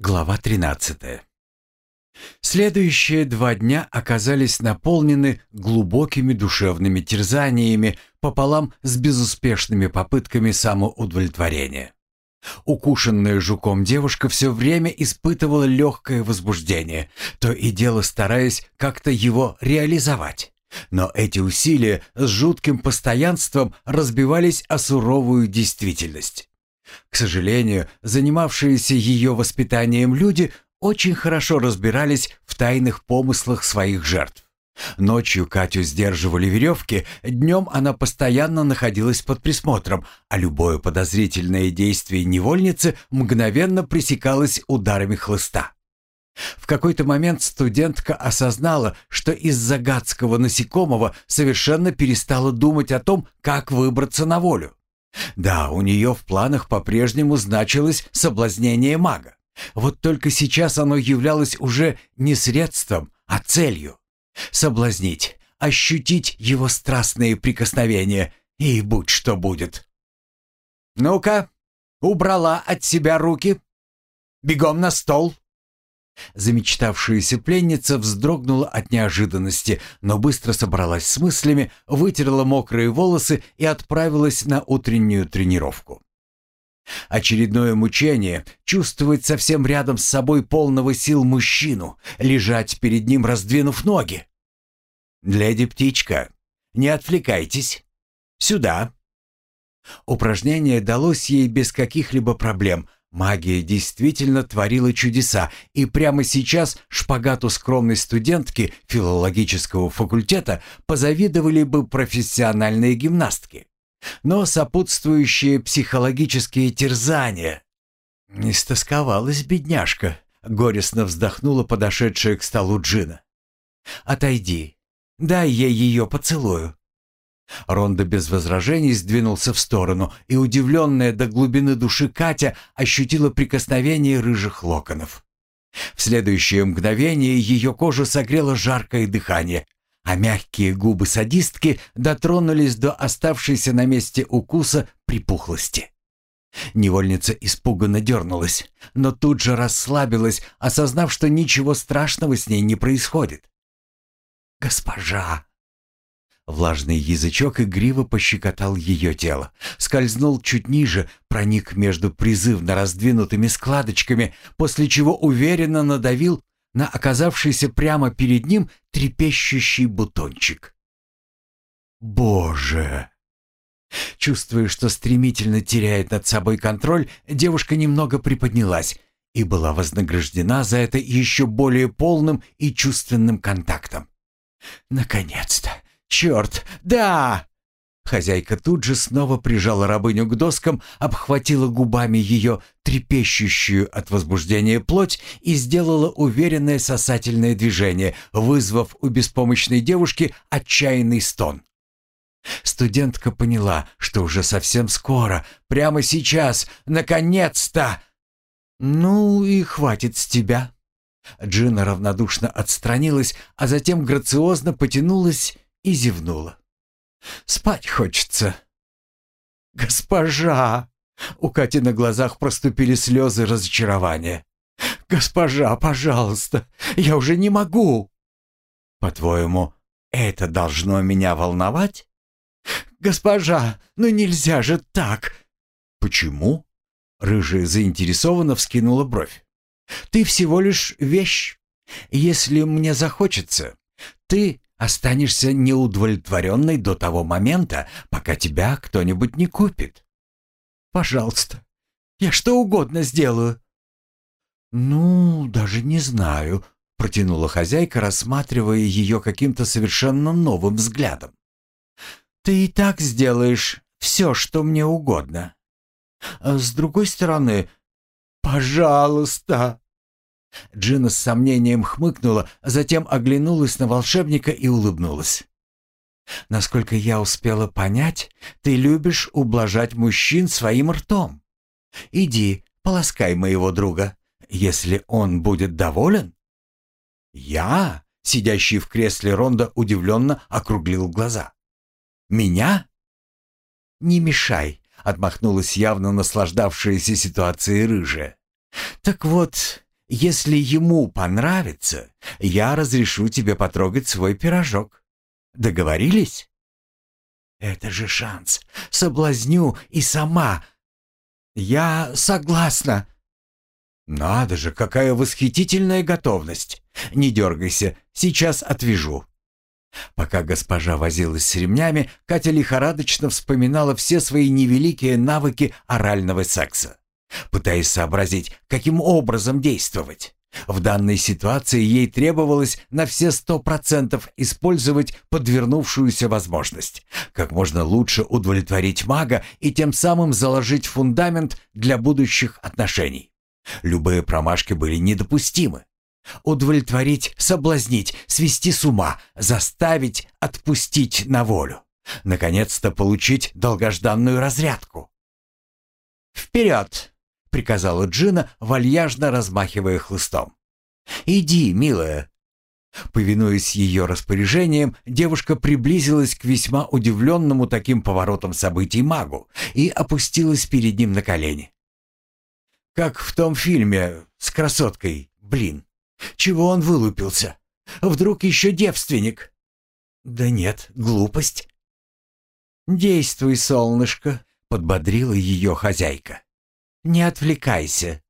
Глава 13. Следующие два дня оказались наполнены глубокими душевными терзаниями пополам с безуспешными попытками самоудовлетворения. Укушенная жуком девушка все время испытывала легкое возбуждение, то и дело стараясь как-то его реализовать. Но эти усилия с жутким постоянством разбивались о суровую действительность. К сожалению, занимавшиеся ее воспитанием люди очень хорошо разбирались в тайных помыслах своих жертв. Ночью Катю сдерживали веревки, днем она постоянно находилась под присмотром, а любое подозрительное действие невольницы мгновенно пресекалось ударами хлыста. В какой-то момент студентка осознала, что из-за гадского насекомого совершенно перестала думать о том, как выбраться на волю. Да, у нее в планах по-прежнему значилось соблазнение мага. Вот только сейчас оно являлось уже не средством, а целью. Соблазнить, ощутить его страстные прикосновения, и будь что будет. «Ну-ка, убрала от себя руки. Бегом на стол!» Замечтавшаяся пленница вздрогнула от неожиданности, но быстро собралась с мыслями, вытерла мокрые волосы и отправилась на утреннюю тренировку. Очередное мучение — чувствовать совсем рядом с собой полного сил мужчину, лежать перед ним, раздвинув ноги. «Леди-птичка, не отвлекайтесь. Сюда». Упражнение далось ей без каких-либо проблем, Магия действительно творила чудеса, и прямо сейчас шпагату скромной студентки филологического факультета позавидовали бы профессиональные гимнастки. Но сопутствующие психологические терзания... Не стосковалась бедняжка, горестно вздохнула подошедшая к столу Джина. «Отойди, дай я ее поцелую». Ронда без возражений сдвинулся в сторону, и удивленная до глубины души Катя ощутила прикосновение рыжих локонов. В следующее мгновение ее кожу согрело жаркое дыхание, а мягкие губы садистки дотронулись до оставшейся на месте укуса припухлости. Невольница испуганно дернулась, но тут же расслабилась, осознав, что ничего страшного с ней не происходит. «Госпожа!» Влажный язычок игриво пощекотал ее тело, скользнул чуть ниже, проник между призывно раздвинутыми складочками, после чего уверенно надавил на оказавшийся прямо перед ним трепещущий бутончик. «Боже!» Чувствуя, что стремительно теряет над собой контроль, девушка немного приподнялась и была вознаграждена за это еще более полным и чувственным контактом. «Наконец-то! «Черт, да!» Хозяйка тут же снова прижала рабыню к доскам, обхватила губами ее трепещущую от возбуждения плоть и сделала уверенное сосательное движение, вызвав у беспомощной девушки отчаянный стон. Студентка поняла, что уже совсем скоро, прямо сейчас, наконец-то! «Ну и хватит с тебя!» Джина равнодушно отстранилась, а затем грациозно потянулась и зевнула. «Спать хочется». «Госпожа!» У Кати на глазах проступили слезы разочарования. «Госпожа, пожалуйста, я уже не могу!» «По-твоему, это должно меня волновать?» «Госпожа, ну нельзя же так!» «Почему?» Рыжая заинтересованно вскинула бровь. «Ты всего лишь вещь. Если мне захочется, ты останешься неудовлетворенной до того момента, пока тебя кто-нибудь не купит. Пожалуйста, я что угодно сделаю. Ну, даже не знаю, протянула хозяйка, рассматривая ее каким-то совершенно новым взглядом. Ты и так сделаешь все, что мне угодно. А с другой стороны, пожалуйста, Джина с сомнением хмыкнула, затем оглянулась на волшебника и улыбнулась. «Насколько я успела понять, ты любишь ублажать мужчин своим ртом. Иди, полоскай моего друга, если он будет доволен». «Я?» — сидящий в кресле Ронда удивленно округлил глаза. «Меня?» «Не мешай», — отмахнулась явно наслаждавшаяся ситуацией рыжая. «Так вот, если ему понравится, я разрешу тебе потрогать свой пирожок. Договорились? Это же шанс. Соблазню и сама. Я согласна. Надо же, какая восхитительная готовность. Не дергайся, сейчас отвяжу. Пока госпожа возилась с ремнями, Катя лихорадочно вспоминала все свои невеликие навыки орального секса пытаясь сообразить, каким образом действовать. В данной ситуации ей требовалось на все сто процентов использовать подвернувшуюся возможность, как можно лучше удовлетворить мага и тем самым заложить фундамент для будущих отношений. Любые промашки были недопустимы. Удовлетворить, соблазнить, свести с ума, заставить, отпустить на волю. Наконец-то получить долгожданную разрядку. «Вперед!» — приказала Джина, вальяжно размахивая хлыстом. «Иди, милая». Повинуясь ее распоряжениям, девушка приблизилась к весьма удивленному таким поворотом событий магу и опустилась перед ним на колени. «Как в том фильме с красоткой, блин. Чего он вылупился? Вдруг еще девственник?» «Да нет, глупость». «Действуй, солнышко», — подбодрила ее хозяйка. Не отвлекайся».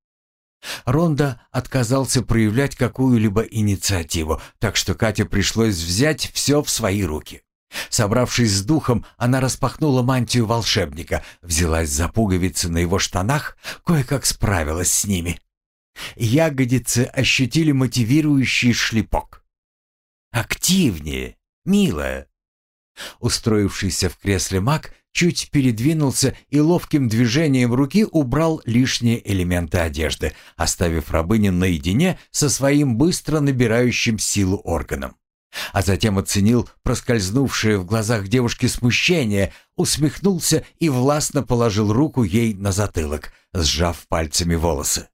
Ронда отказался проявлять какую-либо инициативу, так что Кате пришлось взять все в свои руки. Собравшись с духом, она распахнула мантию волшебника, взялась за пуговицы на его штанах, кое-как справилась с ними. Ягодицы ощутили мотивирующий шлепок. «Активнее, милая!» Устроившийся в кресле маг чуть передвинулся и ловким движением руки убрал лишние элементы одежды, оставив рабыню наедине со своим быстро набирающим силу органом. А затем оценил проскользнувшее в глазах девушки смущение, усмехнулся и властно положил руку ей на затылок, сжав пальцами волосы.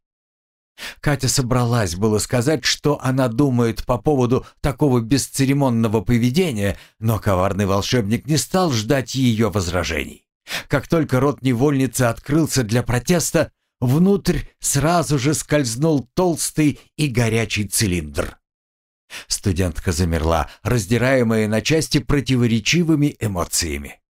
Катя собралась было сказать, что она думает по поводу такого бесцеремонного поведения, но коварный волшебник не стал ждать ее возражений. Как только рот невольницы открылся для протеста, внутрь сразу же скользнул толстый и горячий цилиндр. Студентка замерла, раздираемая на части противоречивыми эмоциями.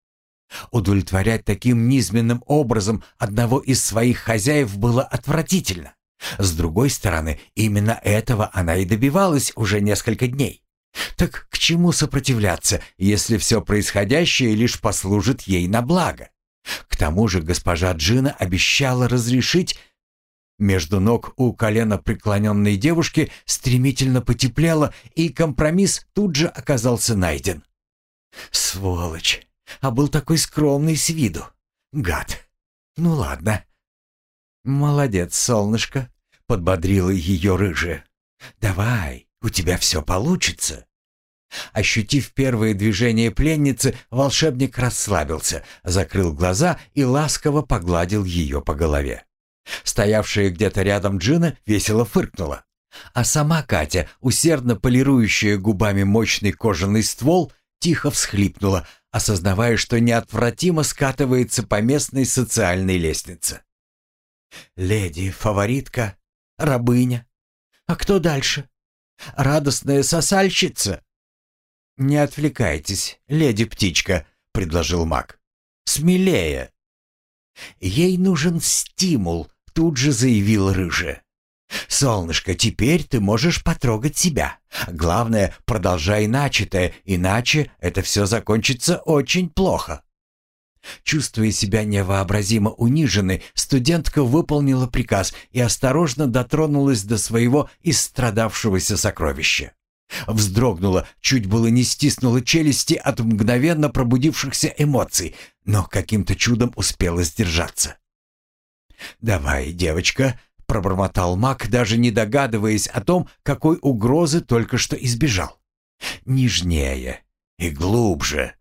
Удовлетворять таким низменным образом одного из своих хозяев было отвратительно. С другой стороны, именно этого она и добивалась уже несколько дней. Так к чему сопротивляться, если все происходящее лишь послужит ей на благо? К тому же госпожа Джина обещала разрешить... Между ног у колена преклоненной девушки стремительно потеплело, и компромисс тут же оказался найден. «Сволочь! А был такой скромный с виду. Гад! Ну ладно, «Молодец, солнышко», — подбодрила ее рыжая. «Давай, у тебя все получится». Ощутив первые движения пленницы, волшебник расслабился, закрыл глаза и ласково погладил ее по голове. Стоявшая где-то рядом Джина весело фыркнула. А сама Катя, усердно полирующая губами мощный кожаный ствол, тихо всхлипнула, осознавая, что неотвратимо скатывается по местной социальной лестнице. Леди, фаворитка, рабыня. А кто дальше? Радостная сосальщица? Не отвлекайтесь, леди-птичка, предложил маг. Смелее. Ей нужен стимул, тут же заявил рыжая. «Солнышко, теперь ты можешь потрогать себя. Главное, продолжай начатое, иначе это все закончится очень плохо». Чувствуя себя невообразимо униженной, студентка выполнила приказ и осторожно дотронулась до своего истрадавшегося сокровища. Вздрогнула, чуть было не стиснула челюсти от мгновенно пробудившихся эмоций, но каким-то чудом успела сдержаться. «Давай, девочка», — пробормотал маг, даже не догадываясь о том, какой угрозы только что избежал. «Нежнее и глубже».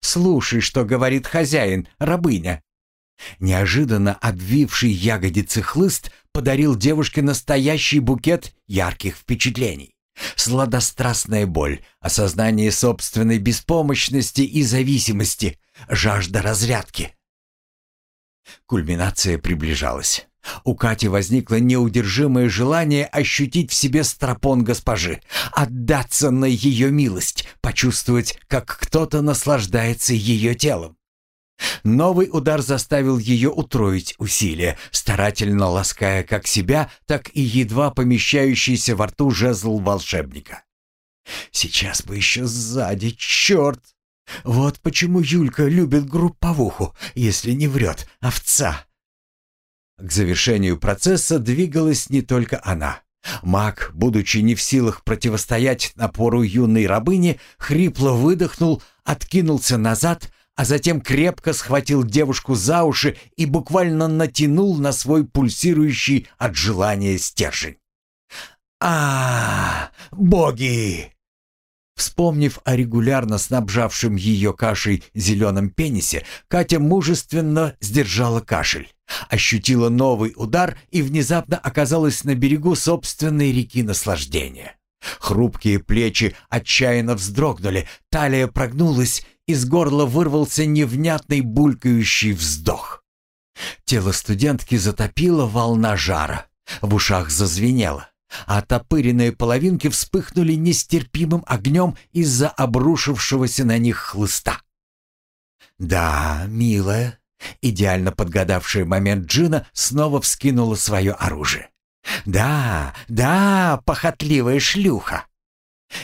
Слушай, что говорит хозяин, рабыня». Неожиданно обвивший ягодицы хлыст подарил девушке настоящий букет ярких впечатлений. Сладострастная боль, осознание собственной беспомощности и зависимости, жажда разрядки. Кульминация приближалась. У Кати возникло неудержимое желание ощутить в себе стропон госпожи, отдаться на ее милость, почувствовать, как кто-то наслаждается ее телом. Новый удар заставил ее утроить усилия, старательно лаская как себя, так и едва помещающийся во рту жезл волшебника. «Сейчас бы еще сзади, черт! Вот почему Юлька любит групповуху, если не врет, овца!» К завершению процесса двигалась не только она. Маг, будучи не в силах противостоять напору юной рабыни, хрипло выдохнул, откинулся назад, а затем крепко схватил девушку за уши и буквально натянул на свой пульсирующий от желания стержень. а, -а, -а Боги!» Вспомнив о регулярно снабжавшем ее кашей зеленом пенисе, Катя мужественно сдержала кашель, ощутила новый удар и внезапно оказалась на берегу собственной реки наслаждения. Хрупкие плечи отчаянно вздрогнули, талия прогнулась, из горла вырвался невнятный булькающий вздох. Тело студентки затопило волна жара, в ушах зазвенело а топыренные половинки вспыхнули нестерпимым огнем из-за обрушившегося на них хлыста. «Да, милая», идеально подгадавшая момент Джина, снова вскинула свое оружие. «Да, да, похотливая шлюха!»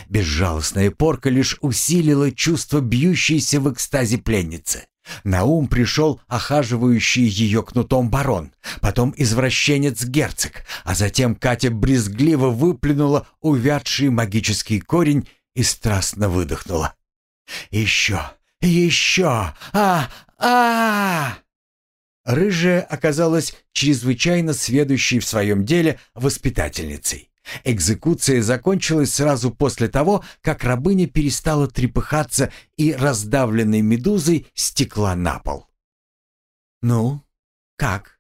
Безжалостная порка лишь усилила чувство бьющейся в экстазе пленницы. На ум пришел охаживающий ее кнутом барон, потом извращенец-герцог, а затем Катя брезгливо выплюнула увядший магический корень и страстно выдохнула. «Еще! Еще! А! а Рыжая оказалась чрезвычайно сведущей в своем деле воспитательницей. Экзекуция закончилась сразу после того, как рабыня перестала трепыхаться и раздавленной медузой стекла на пол. «Ну, как?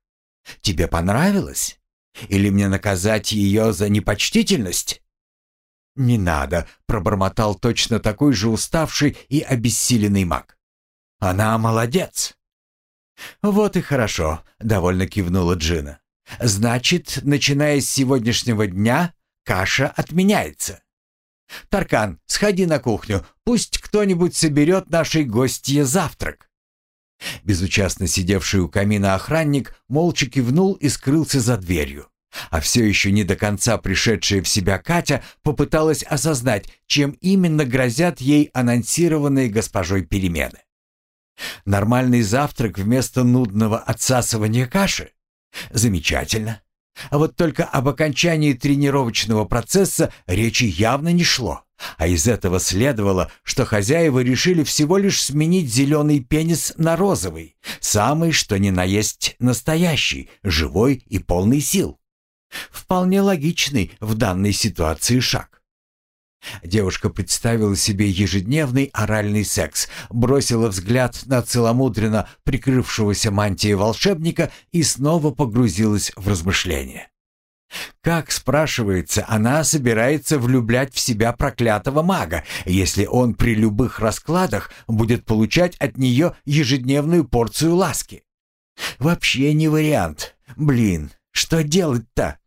Тебе понравилось? Или мне наказать ее за непочтительность?» «Не надо», — пробормотал точно такой же уставший и обессиленный маг. «Она молодец». «Вот и хорошо», — довольно кивнула Джина. «Значит, начиная с сегодняшнего дня, каша отменяется. Таркан, сходи на кухню, пусть кто-нибудь соберет нашей гостье завтрак». Безучастно сидевший у камина охранник молча кивнул и скрылся за дверью. А все еще не до конца пришедшая в себя Катя попыталась осознать, чем именно грозят ей анонсированные госпожой перемены. Нормальный завтрак вместо нудного отсасывания каши? Замечательно. А вот только об окончании тренировочного процесса речи явно не шло. А из этого следовало, что хозяева решили всего лишь сменить зеленый пенис на розовый, самый что ни на есть настоящий, живой и полный сил. Вполне логичный в данной ситуации шаг. Девушка представила себе ежедневный оральный секс, бросила взгляд на целомудренно прикрывшегося мантией волшебника и снова погрузилась в размышления. Как, спрашивается, она собирается влюблять в себя проклятого мага, если он при любых раскладах будет получать от нее ежедневную порцию ласки? Вообще не вариант. Блин, что делать-то?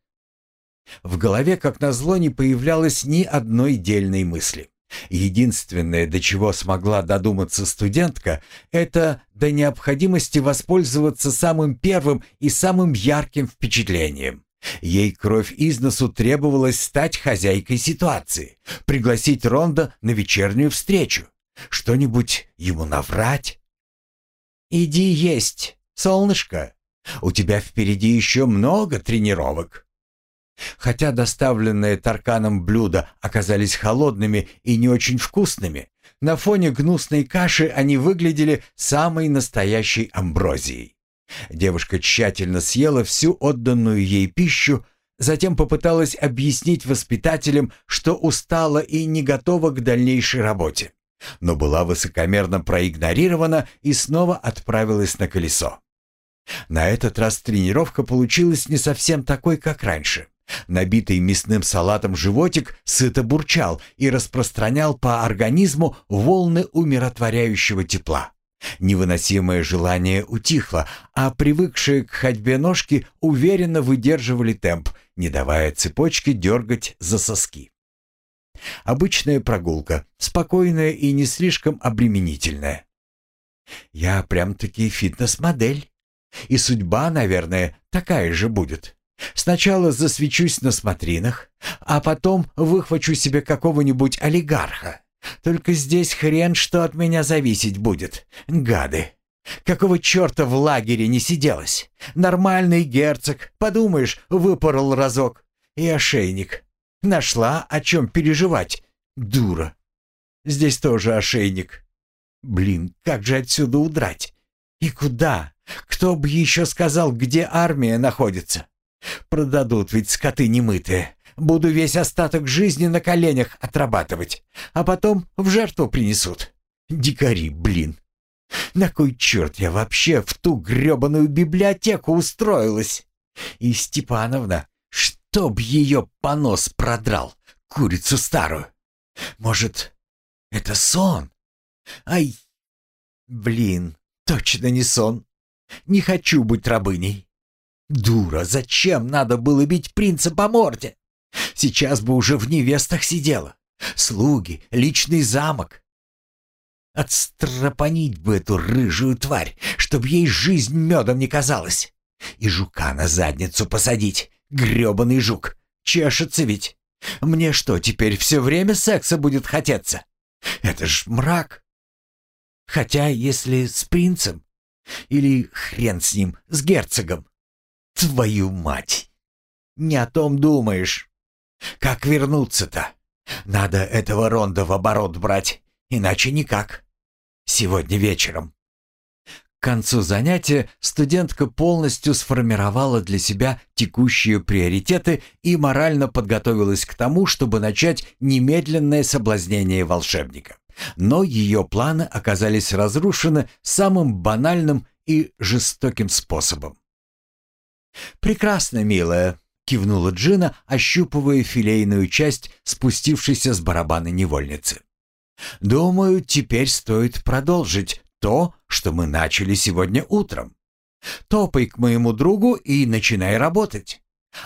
В голове, как назло, не появлялось ни одной дельной мысли. Единственное, до чего смогла додуматься студентка, это до необходимости воспользоваться самым первым и самым ярким впечатлением. Ей кровь из носу требовалось стать хозяйкой ситуации, пригласить Ронда на вечернюю встречу, что-нибудь ему наврать. «Иди есть, солнышко, у тебя впереди еще много тренировок». Хотя доставленные Тарканом блюда оказались холодными и не очень вкусными, на фоне гнусной каши они выглядели самой настоящей амброзией. Девушка тщательно съела всю отданную ей пищу, затем попыталась объяснить воспитателям, что устала и не готова к дальнейшей работе, но была высокомерно проигнорирована и снова отправилась на колесо. На этот раз тренировка получилась не совсем такой, как раньше. Набитый мясным салатом животик сыто бурчал и распространял по организму волны умиротворяющего тепла. Невыносимое желание утихло, а привыкшие к ходьбе ножки уверенно выдерживали темп, не давая цепочке дергать за соски. Обычная прогулка, спокойная и не слишком обременительная. Я прям-таки фитнес-модель. И судьба, наверное, такая же будет. Сначала засвечусь на смотринах, а потом выхвачу себе какого-нибудь олигарха. Только здесь хрен что от меня зависеть будет. Гады. Какого черта в лагере не сиделось? Нормальный герцог, подумаешь, выпорол разок. И ошейник. Нашла, о чем переживать. Дура. Здесь тоже ошейник. Блин, как же отсюда удрать? И куда? Кто бы еще сказал, где армия находится? Продадут ведь скоты немытые. Буду весь остаток жизни на коленях отрабатывать, а потом в жертву принесут. Дикари, блин. На кой черт я вообще в ту гребаную библиотеку устроилась? И Степановна, чтоб ее понос продрал, курицу старую. Может, это сон? Ай, блин, точно не сон. Не хочу быть рабыней. Дура, зачем надо было бить принца по морде? Сейчас бы уже в невестах сидела. Слуги, личный замок. Отстрапанить бы эту рыжую тварь, чтоб ей жизнь медом не казалась. И жука на задницу посадить. грёбаный жук. Чешется ведь. Мне что, теперь все время секса будет хотеться? Это ж мрак. Хотя, если с принцем, или хрен с ним, с герцогом. Твою мать! Не о том думаешь. Как вернуться-то? Надо этого Ронда в оборот брать, иначе никак. Сегодня вечером. К концу занятия студентка полностью сформировала для себя текущие приоритеты и морально подготовилась к тому, чтобы начать немедленное соблазнение волшебника. Но ее планы оказались разрушены самым банальным и жестоким способом. «Прекрасно, милая», — кивнула Джина, ощупывая филейную часть спустившейся с барабана невольницы. «Думаю, теперь стоит продолжить то, что мы начали сегодня утром. Топай к моему другу и начинай работать.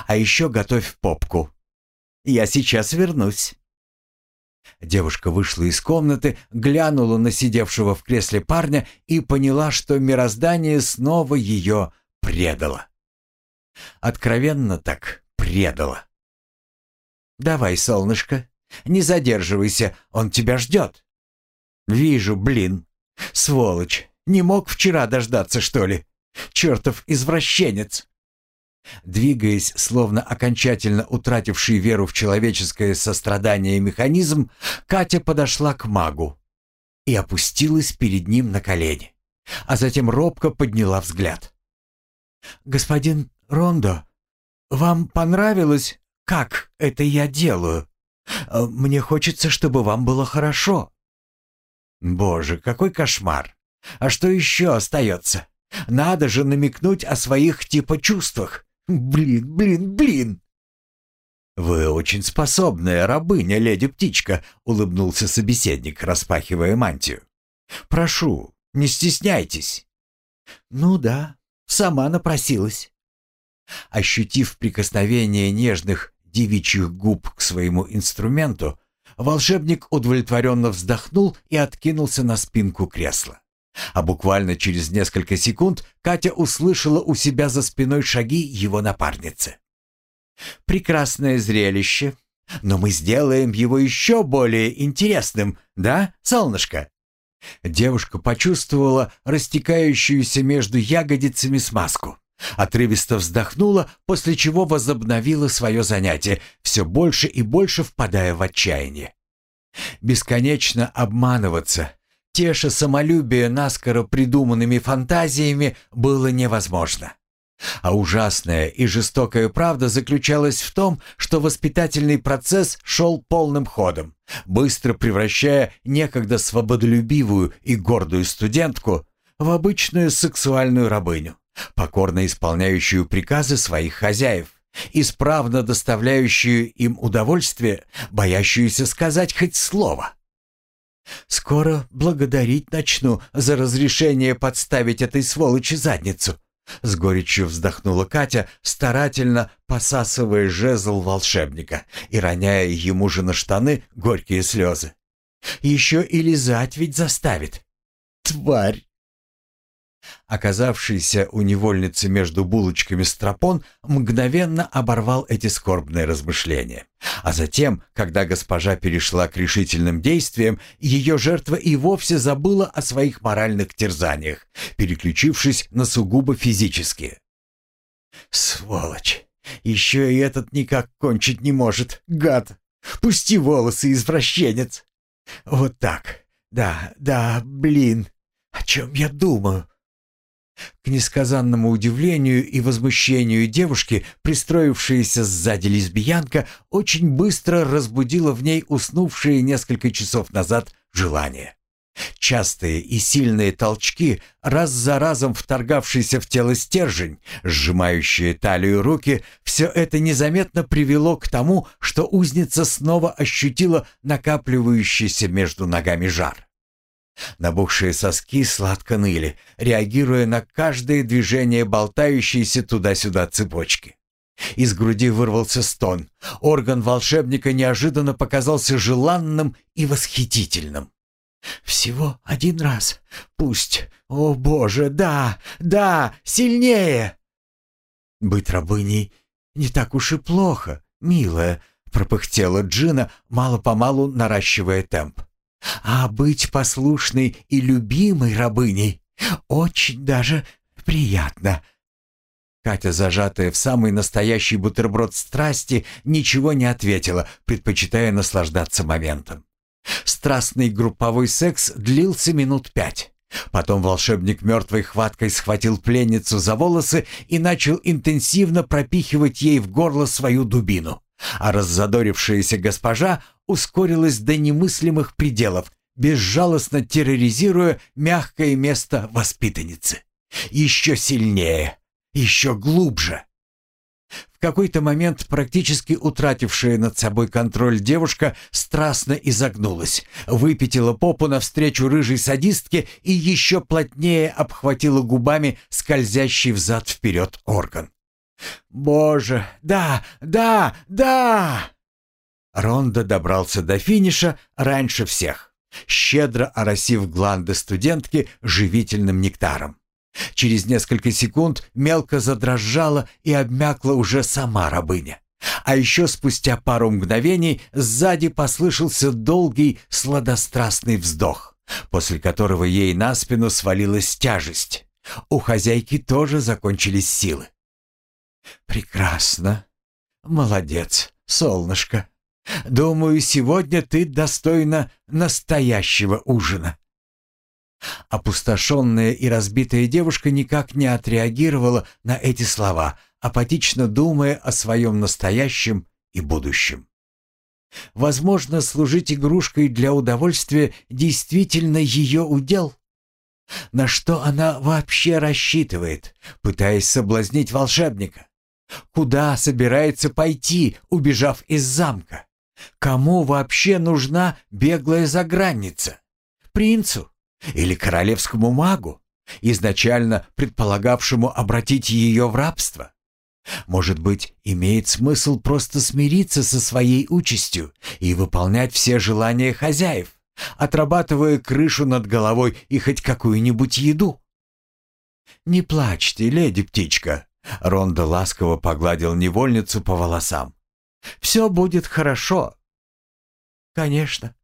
А еще готовь попку. Я сейчас вернусь». Девушка вышла из комнаты, глянула на сидевшего в кресле парня и поняла, что мироздание снова ее предало. Откровенно так предало. «Давай, солнышко, не задерживайся, он тебя ждет». «Вижу, блин. Сволочь, не мог вчера дождаться, что ли? Чертов извращенец!» Двигаясь, словно окончательно утративший веру в человеческое сострадание механизм, Катя подошла к магу и опустилась перед ним на колени, а затем робко подняла взгляд. «Господин Рондо, вам понравилось, как это я делаю? Мне хочется, чтобы вам было хорошо». «Боже, какой кошмар! А что еще остается? Надо же намекнуть о своих типа чувствах. Блин, блин, блин!» «Вы очень способная рабыня, леди-птичка», — улыбнулся собеседник, распахивая мантию. «Прошу, не стесняйтесь». «Ну да, сама напросилась». Ощутив прикосновение нежных девичьих губ к своему инструменту, волшебник удовлетворенно вздохнул и откинулся на спинку кресла. А буквально через несколько секунд Катя услышала у себя за спиной шаги его напарницы. «Прекрасное зрелище, но мы сделаем его еще более интересным, да, солнышко?» Девушка почувствовала растекающуюся между ягодицами смазку. Отрывисто вздохнула, после чего возобновила свое занятие, все больше и больше впадая в отчаяние. Бесконечно обманываться, теша самолюбие наскоро придуманными фантазиями, было невозможно. А ужасная и жестокая правда заключалась в том, что воспитательный процесс шел полным ходом, быстро превращая некогда свободолюбивую и гордую студентку в обычную сексуальную рабыню покорно исполняющую приказы своих хозяев, исправно доставляющую им удовольствие, боящуюся сказать хоть слово. «Скоро благодарить начну за разрешение подставить этой сволочи задницу», с горечью вздохнула Катя, старательно посасывая жезл волшебника и роняя ему же на штаны горькие слезы. «Еще и лизать ведь заставит. Тварь!» Оказавшийся у невольницы между булочками стропон мгновенно оборвал эти скорбные размышления. А затем, когда госпожа перешла к решительным действиям, ее жертва и вовсе забыла о своих моральных терзаниях, переключившись на сугубо физические. «Сволочь! Еще и этот никак кончить не может, гад! Пусти волосы, извращенец! Вот так! Да, да, блин! О чем я думаю?» К несказанному удивлению и возмущению девушки, пристроившаяся сзади лесбиянка очень быстро разбудила в ней уснувшие несколько часов назад желание. Частые и сильные толчки, раз за разом вторгавшийся в тело стержень, сжимающие талию руки, все это незаметно привело к тому, что узница снова ощутила накапливающийся между ногами жар. Набухшие соски сладко ныли, реагируя на каждое движение болтающейся туда-сюда цепочки. Из груди вырвался стон. Орган волшебника неожиданно показался желанным и восхитительным. «Всего один раз. Пусть. О, Боже, да, да, сильнее!» «Быть рабыней не так уж и плохо, милая», — пропыхтела Джина, мало-помалу наращивая темп. А быть послушной и любимой рабыней очень даже приятно. Катя, зажатая в самый настоящий бутерброд страсти, ничего не ответила, предпочитая наслаждаться моментом. Страстный групповой секс длился минут пять. Потом волшебник мертвой хваткой схватил пленницу за волосы и начал интенсивно пропихивать ей в горло свою дубину. А раззадорившаяся госпожа ускорилась до немыслимых пределов, безжалостно терроризируя мягкое место воспитанницы. Еще сильнее, еще глубже. В какой-то момент практически утратившая над собой контроль девушка страстно изогнулась, выпятила попу навстречу рыжей садистке и еще плотнее обхватила губами скользящий взад-вперед орган. «Боже, да, да, да!» Ронда добрался до финиша раньше всех, щедро оросив гланды студентки живительным нектаром. Через несколько секунд мелко задрожала и обмякла уже сама рабыня. А еще спустя пару мгновений сзади послышался долгий сладострастный вздох, после которого ей на спину свалилась тяжесть. У хозяйки тоже закончились силы. «Прекрасно. Молодец, солнышко. Думаю, сегодня ты достойна настоящего ужина». Опустошенная и разбитая девушка никак не отреагировала на эти слова, апатично думая о своем настоящем и будущем. Возможно, служить игрушкой для удовольствия действительно ее удел. На что она вообще рассчитывает, пытаясь соблазнить волшебника? Куда собирается пойти, убежав из замка? Кому вообще нужна беглая загранница? Принцу или королевскому магу, изначально предполагавшему обратить ее в рабство? Может быть, имеет смысл просто смириться со своей участью и выполнять все желания хозяев, отрабатывая крышу над головой и хоть какую-нибудь еду? «Не плачьте, леди-птичка», — Ронда ласково погладил невольницу по волосам. Все будет хорошо». «Конечно,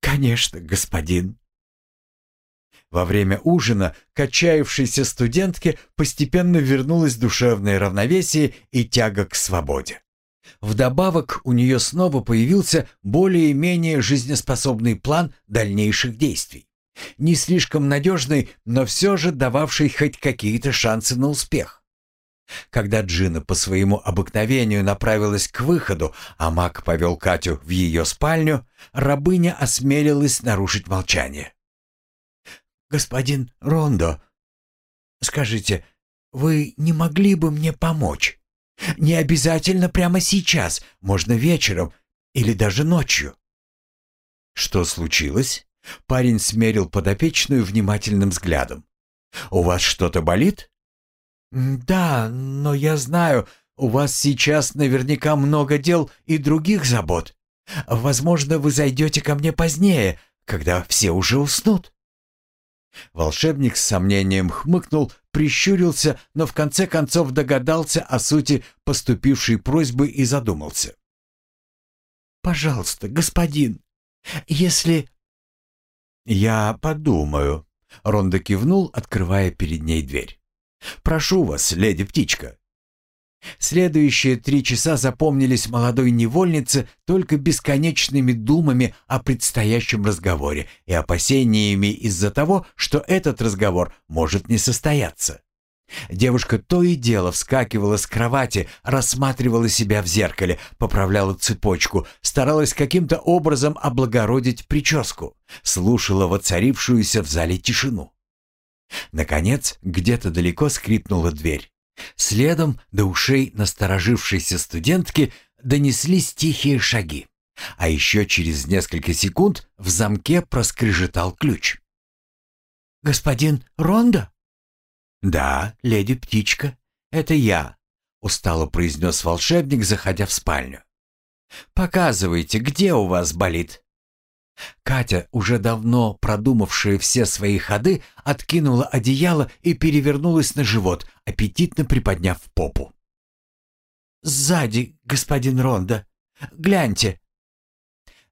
конечно, господин». Во время ужина к отчаявшейся студентке постепенно вернулось душевное равновесие и тяга к свободе. Вдобавок у нее снова появился более-менее жизнеспособный план дальнейших действий. Не слишком надежный, но все же дававший хоть какие-то шансы на успех. Когда Джина по своему обыкновению направилась к выходу, а маг повел Катю в ее спальню, рабыня осмелилась нарушить молчание. «Господин Рондо, скажите, вы не могли бы мне помочь? Не обязательно прямо сейчас, можно вечером или даже ночью». «Что случилось?» Парень смерил подопечную внимательным взглядом. «У вас что-то болит?» «Да, но я знаю, у вас сейчас наверняка много дел и других забот. Возможно, вы зайдете ко мне позднее, когда все уже уснут». Волшебник с сомнением хмыкнул, прищурился, но в конце концов догадался о сути поступившей просьбы и задумался. «Пожалуйста, господин, если...» «Я подумаю», — Ронда кивнул, открывая перед ней дверь. «Прошу вас, леди-птичка». Следующие три часа запомнились молодой невольнице только бесконечными думами о предстоящем разговоре и опасениями из-за того, что этот разговор может не состояться. Девушка то и дело вскакивала с кровати, рассматривала себя в зеркале, поправляла цепочку, старалась каким-то образом облагородить прическу, слушала воцарившуюся в зале тишину. Наконец, где-то далеко скрипнула дверь. Следом до ушей насторожившейся студентки донеслись тихие шаги. А еще через несколько секунд в замке проскрежетал ключ. «Господин Ронда?» «Да, леди-птичка, это я», — устало произнес волшебник, заходя в спальню. «Показывайте, где у вас болит?» Катя, уже давно продумавшая все свои ходы, откинула одеяло и перевернулась на живот, аппетитно приподняв попу. «Сзади, господин Ронда. Гляньте».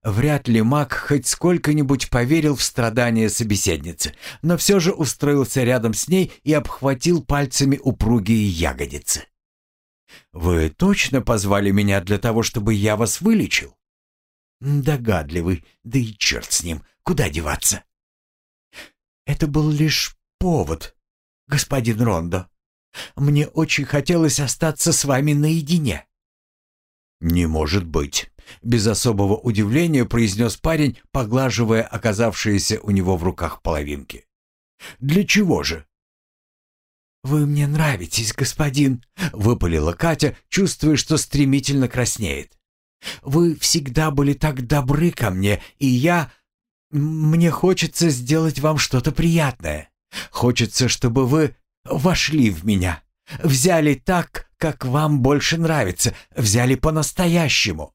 Вряд ли маг хоть сколько-нибудь поверил в страдания собеседницы, но все же устроился рядом с ней и обхватил пальцами упругие ягодицы. «Вы точно позвали меня для того, чтобы я вас вылечил?» Догадливый, да и черт с ним, куда деваться? Это был лишь повод, господин Рондо. Мне очень хотелось остаться с вами наедине. Не может быть, без особого удивления произнес парень, поглаживая оказавшиеся у него в руках половинки. Для чего же? «Вы мне нравитесь, господин», — выпалила Катя, чувствуя, что стремительно краснеет. Вы всегда были так добры ко мне, и я... Мне хочется сделать вам что-то приятное. Хочется, чтобы вы вошли в меня. Взяли так, как вам больше нравится. Взяли по-настоящему.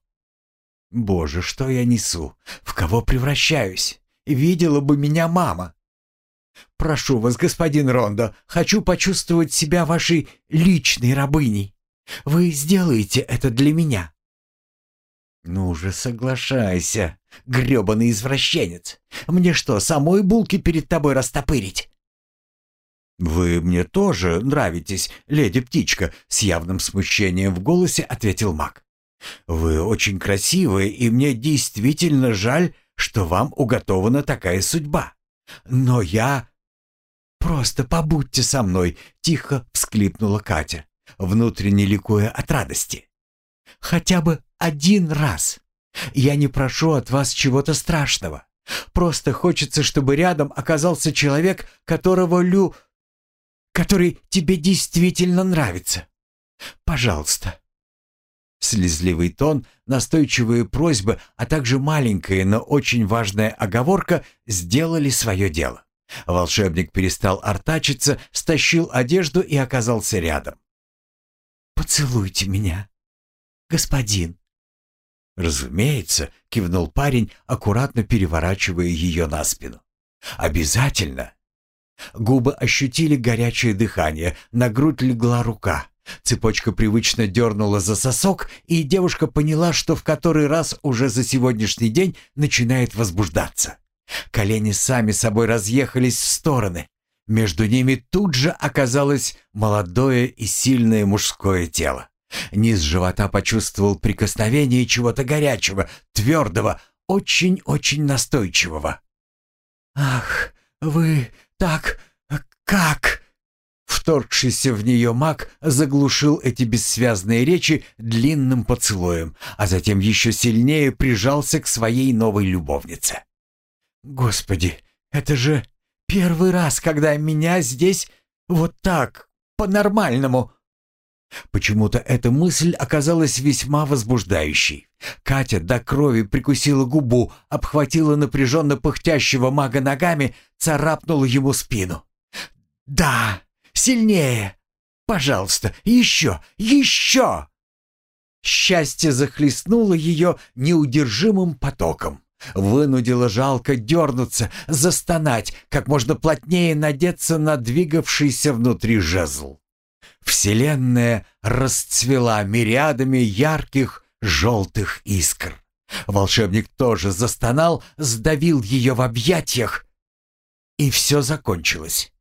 Боже, что я несу? В кого превращаюсь? Видела бы меня мама. Прошу вас, господин Рондо, хочу почувствовать себя вашей личной рабыней. Вы сделаете это для меня. «Ну же, соглашайся, грёбаный извращенец! Мне что, самой булки перед тобой растопырить?» «Вы мне тоже нравитесь, леди-птичка», — с явным смущением в голосе ответил маг. «Вы очень красивые, и мне действительно жаль, что вам уготована такая судьба. Но я...» «Просто побудьте со мной», — тихо всклипнула Катя, внутренне ликуя от радости. «Хотя бы один раз. Я не прошу от вас чего-то страшного. Просто хочется, чтобы рядом оказался человек, которого Лю... который тебе действительно нравится. Пожалуйста». Слезливый тон, настойчивые просьбы, а также маленькая, но очень важная оговорка сделали свое дело. Волшебник перестал артачиться, стащил одежду и оказался рядом. «Поцелуйте меня, господин», «Разумеется», — кивнул парень, аккуратно переворачивая ее на спину. «Обязательно». Губы ощутили горячее дыхание, на грудь легла рука. Цепочка привычно дернула за сосок, и девушка поняла, что в который раз уже за сегодняшний день начинает возбуждаться. Колени сами собой разъехались в стороны. Между ними тут же оказалось молодое и сильное мужское тело. Низ живота почувствовал прикосновение чего-то горячего, твердого, очень-очень настойчивого. «Ах, вы так... как...» Вторгшийся в нее маг заглушил эти бессвязные речи длинным поцелуем, а затем еще сильнее прижался к своей новой любовнице. «Господи, это же первый раз, когда меня здесь вот так, по-нормальному...» Почему-то эта мысль оказалась весьма возбуждающей. Катя до крови прикусила губу, обхватила напряженно пыхтящего мага ногами, царапнула ему спину. «Да! Сильнее! Пожалуйста, еще! Еще!» Счастье захлестнуло ее неудержимым потоком. Вынудило жалко дернуться, застонать, как можно плотнее надеться на двигавшийся внутри жезл. Вселенная расцвела мириадами ярких желтых искр. Волшебник тоже застонал, сдавил ее в объятиях, и все закончилось.